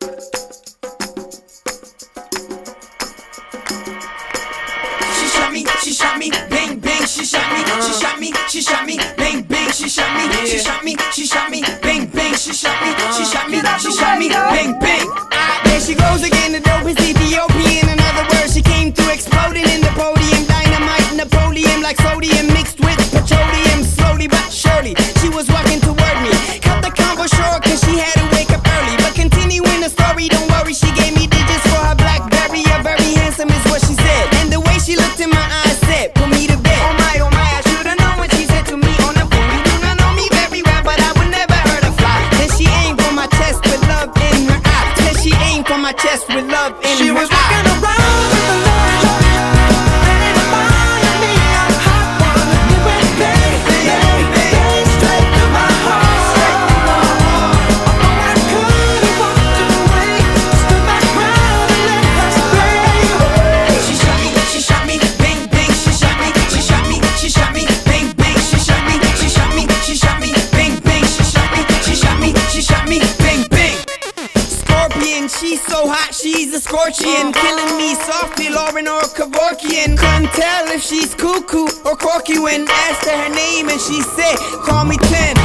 She shot me, she shot me, bang bang, she shot me, she shot me, she shot me, bang bang, she shot me, she shot me, she shot me, bang bang, she shot me, she shot me, she shot me, bang bang. Ah, There she goes again, the dope is looked in my eyes said, put me to bed. Oh my, oh my, I should've known what she said to me on the phone. You do not know me very well, but I would never hurt a fly. Then she aimed for my chest with love in her eye. Then she aimed for my chest with love in She her was eye. walking around so hot, she's a scorpion. Killing me softly, Lauryn or Kevorkian. Can't tell if she's cuckoo or corky when asked her, her name and she said, Call me 10.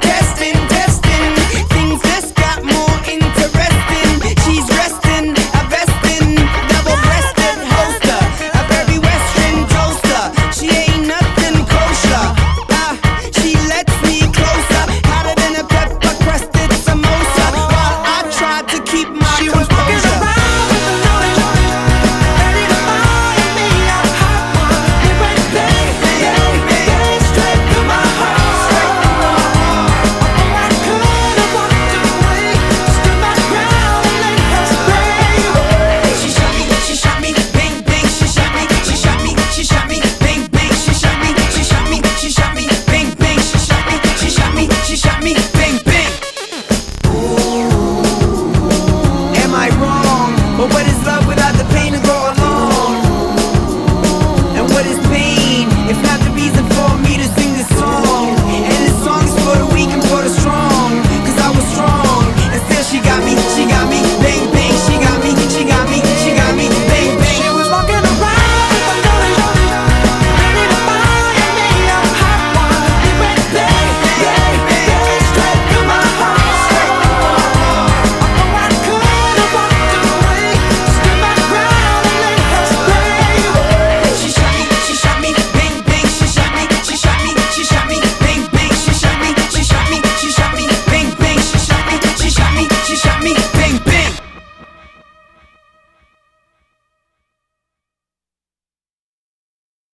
Testing, testing. Things just got more interesting. She's resting, a vesting. Double breasted holster. A very western toaster. She ain't nothing kosher. Ah, she lets me closer. Hotter than a pepper crusted samosa. While I tried to keep